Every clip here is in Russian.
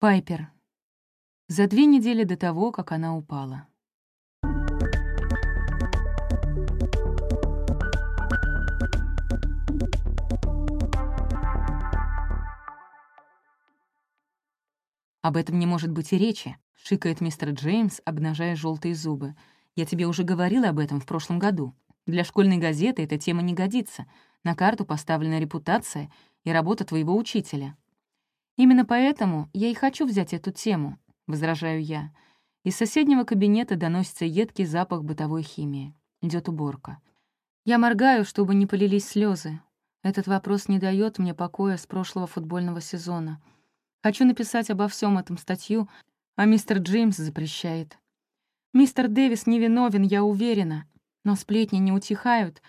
Пайпер. За две недели до того, как она упала. «Об этом не может быть и речи», — шикает мистер Джеймс, обнажая желтые зубы. «Я тебе уже говорила об этом в прошлом году. Для школьной газеты эта тема не годится. На карту поставлена репутация и работа твоего учителя». Именно поэтому я и хочу взять эту тему, возражаю я. Из соседнего кабинета доносится едкий запах бытовой химии. Идет уборка. Я моргаю, чтобы не полились слезы. Этот вопрос не дает мне покоя с прошлого футбольного сезона. Хочу написать обо всем этом статью, а мистер Джеймс запрещает. Мистер Дэвис невиновен, я уверена, но сплетни не утихают,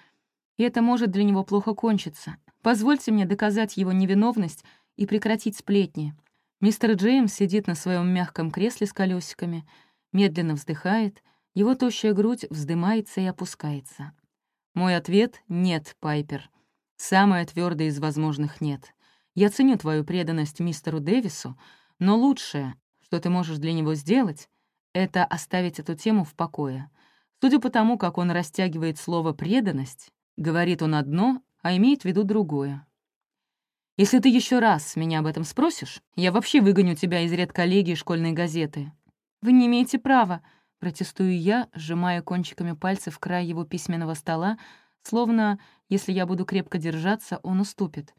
и это может для него плохо кончиться. Позвольте мне доказать его невиновность — и прекратить сплетни. Мистер Джеймс сидит на своем мягком кресле с колесиками, медленно вздыхает, его тощая грудь вздымается и опускается. Мой ответ — нет, Пайпер. Самое твердое из возможных «нет». Я ценю твою преданность мистеру Дэвису, но лучшее, что ты можешь для него сделать, это оставить эту тему в покое. Судя по тому, как он растягивает слово «преданность», говорит он одно, а имеет в виду другое. Если ты еще раз меня об этом спросишь, я вообще выгоню тебя из ряд коллегии школьной газеты». «Вы не имеете права», — протестую я, сжимая кончиками пальцев край его письменного стола, словно, если я буду крепко держаться, он уступит.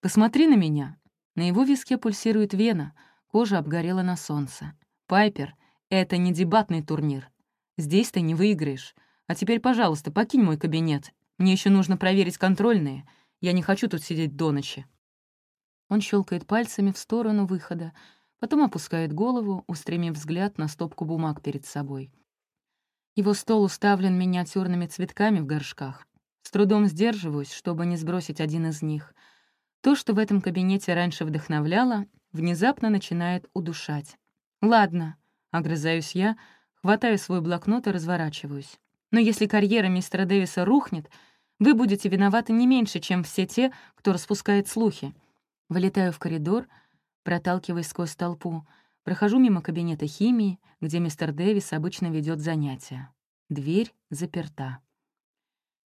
«Посмотри на меня». На его виске пульсирует вена, кожа обгорела на солнце. «Пайпер, это не дебатный турнир. Здесь ты не выиграешь. А теперь, пожалуйста, покинь мой кабинет. Мне еще нужно проверить контрольные. Я не хочу тут сидеть до ночи». Он щелкает пальцами в сторону выхода, потом опускает голову, устремив взгляд на стопку бумаг перед собой. Его стол уставлен миниатюрными цветками в горшках. С трудом сдерживаюсь, чтобы не сбросить один из них. То, что в этом кабинете раньше вдохновляло, внезапно начинает удушать. «Ладно», — огрызаюсь я, хватаю свой блокнот и разворачиваюсь. «Но если карьера мистера Дэвиса рухнет, вы будете виноваты не меньше, чем все те, кто распускает слухи». Вылетаю в коридор, проталкиваясь сквозь толпу, прохожу мимо кабинета химии, где мистер Дэвис обычно ведет занятия. Дверь заперта.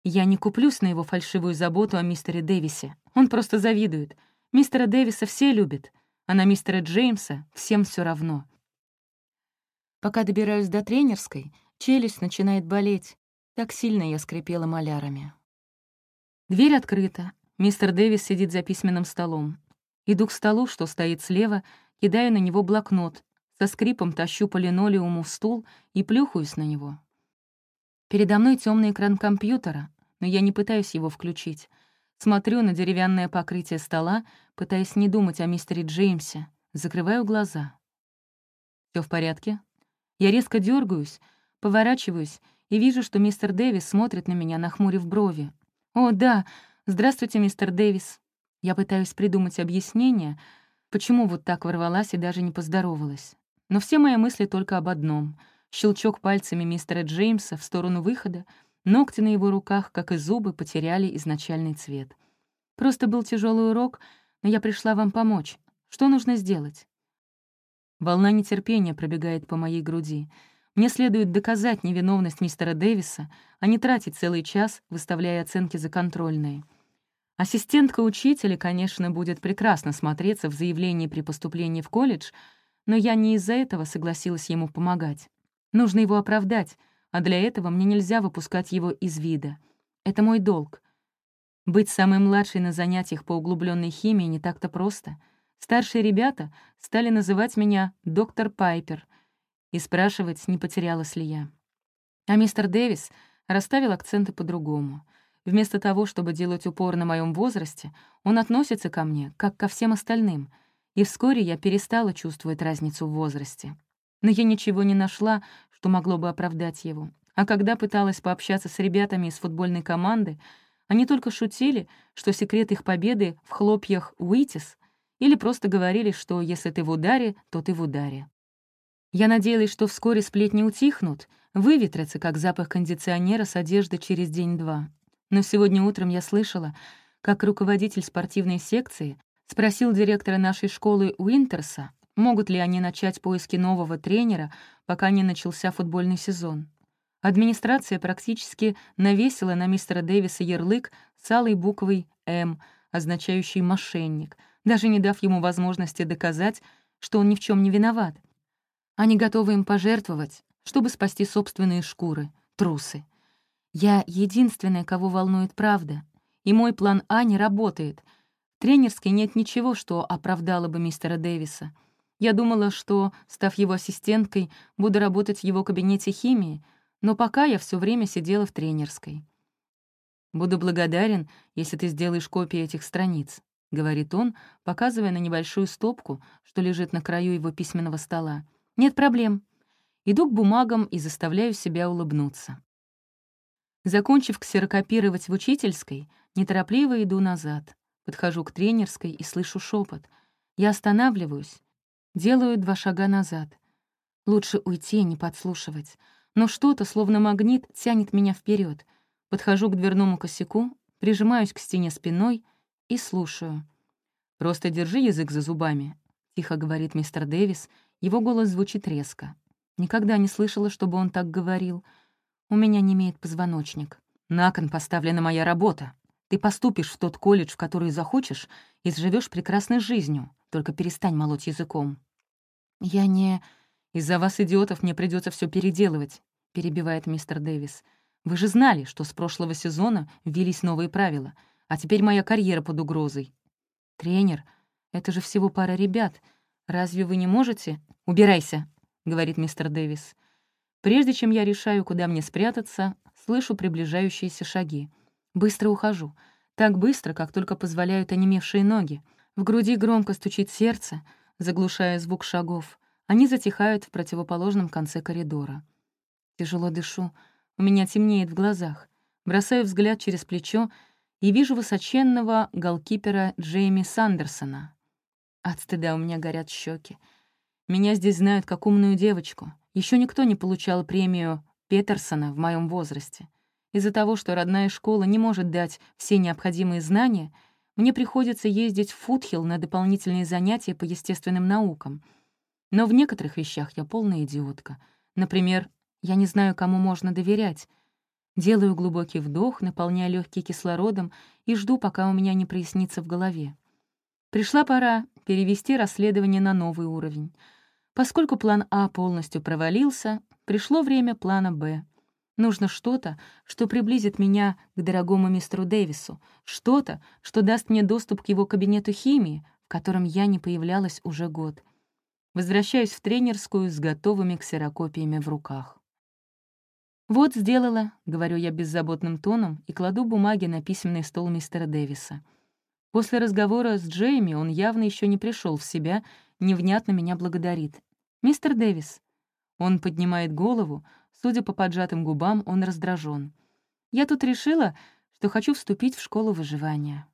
Я не куплюсь на его фальшивую заботу о мистере Дэвисе. Он просто завидует. Мистера Дэвиса все любят, а на мистера Джеймса всем все равно. Пока добираюсь до тренерской, челюсть начинает болеть. Так сильно я скрипела малярами. Дверь открыта. Мистер Дэвис сидит за письменным столом. Иду к столу, что стоит слева, кидаю на него блокнот, со скрипом тащу по линолеуму стул и плюхаюсь на него. Передо мной темный экран компьютера, но я не пытаюсь его включить. Смотрю на деревянное покрытие стола, пытаясь не думать о мистере Джеймсе. Закрываю глаза. Все в порядке? Я резко дергаюсь, поворачиваюсь и вижу, что мистер Дэвис смотрит на меня, нахмурив брови. «О, да! Здравствуйте, мистер Дэвис!» Я пытаюсь придумать объяснение, почему вот так ворвалась и даже не поздоровалась. Но все мои мысли только об одном — щелчок пальцами мистера Джеймса в сторону выхода — Ногти на его руках, как и зубы, потеряли изначальный цвет. Просто был тяжелый урок, но я пришла вам помочь. Что нужно сделать? Волна нетерпения пробегает по моей груди. Мне следует доказать невиновность мистера Дэвиса, а не тратить целый час, выставляя оценки за контрольные. Ассистентка учителя, конечно, будет прекрасно смотреться в заявлении при поступлении в колледж, но я не из-за этого согласилась ему помогать. Нужно его оправдать, а для этого мне нельзя выпускать его из вида. Это мой долг. Быть самой младшей на занятиях по углубленной химии не так-то просто. Старшие ребята стали называть меня «доктор Пайпер» и спрашивать, не потерялась ли я. А мистер Дэвис расставил акценты по-другому — Вместо того, чтобы делать упор на моем возрасте, он относится ко мне, как ко всем остальным, и вскоре я перестала чувствовать разницу в возрасте. Но я ничего не нашла, что могло бы оправдать его. А когда пыталась пообщаться с ребятами из футбольной команды, они только шутили, что секрет их победы в хлопьях «Уитис», или просто говорили, что если ты в ударе, то ты в ударе. Я надеялась, что вскоре сплетни утихнут, выветрятся, как запах кондиционера с одежды через день-два. Но сегодня утром я слышала, как руководитель спортивной секции спросил директора нашей школы Уинтерса, могут ли они начать поиски нового тренера, пока не начался футбольный сезон. Администрация практически навесила на мистера Дэвиса ярлык с алой буквой «М», означающий «мошенник», даже не дав ему возможности доказать, что он ни в чем не виноват. Они готовы им пожертвовать, чтобы спасти собственные шкуры, трусы. Я единственная, кого волнует правда, и мой план А не работает. В тренерской нет ничего, что оправдало бы мистера Дэвиса. Я думала, что, став его ассистенткой, буду работать в его кабинете химии — но пока я все время сидела в тренерской. «Буду благодарен, если ты сделаешь копии этих страниц», — говорит он, показывая на небольшую стопку, что лежит на краю его письменного стола. «Нет проблем». Иду к бумагам и заставляю себя улыбнуться. Закончив ксерокопировать в учительской, неторопливо иду назад. Подхожу к тренерской и слышу шепот. Я останавливаюсь. Делаю два шага назад. Лучше уйти, не подслушивать. Но что-то, словно магнит, тянет меня вперед. Подхожу к дверному косяку, прижимаюсь к стене спиной и слушаю. «Просто держи язык за зубами», — тихо говорит мистер Дэвис. Его голос звучит резко. Никогда не слышала, чтобы он так говорил — у меня не имеет позвоночник. На кон поставлена моя работа. Ты поступишь в тот колледж, в который захочешь, и живешь прекрасной жизнью. Только перестань молоть языком». «Я не...» «Из-за вас, идиотов, мне придется все переделывать», — перебивает мистер Дэвис. «Вы же знали, что с прошлого сезона ввелись новые правила, а теперь моя карьера под угрозой». «Тренер, это же всего пара ребят. Разве вы не можете...» «Убирайся», — говорит мистер Дэвис. Прежде чем я решаю, куда мне спрятаться, слышу приближающиеся шаги. Быстро ухожу. Так быстро, как только позволяют онемевшие ноги. В груди громко стучит сердце, заглушая звук шагов. Они затихают в противоположном конце коридора. Тяжело дышу. У меня темнеет в глазах. Бросаю взгляд через плечо и вижу высоченного голкипера Джейми Сандерсона. От стыда у меня горят щеки. Меня здесь знают как умную девочку — еще никто не получал премию Петерсона в моем возрасте. Из-за того, что родная школа не может дать все необходимые знания, мне приходится ездить в Футхилл на дополнительные занятия по естественным наукам. Но в некоторых вещах я полная идиотка. Например, я не знаю, кому можно доверять. Делаю глубокий вдох, наполняя легкие кислородом и жду, пока у меня не прояснится в голове. Пришла пора перевести расследование на новый уровень — Поскольку план А полностью провалился, пришло время плана Б. Нужно что-то, что приблизит меня к дорогому мистеру Дэвису, что-то, что даст мне доступ к его кабинету химии, в котором я не появлялась уже год. Возвращаюсь в тренерскую с готовыми ксерокопиями в руках. «Вот, сделала», — говорю я беззаботным тоном и кладу бумаги на письменный стол мистера Дэвиса — После разговора с Джейми он явно еще не пришел в себя, невнятно меня благодарит. «Мистер Дэвис». Он поднимает голову, судя по поджатым губам, он раздражен. «Я тут решила, что хочу вступить в школу выживания».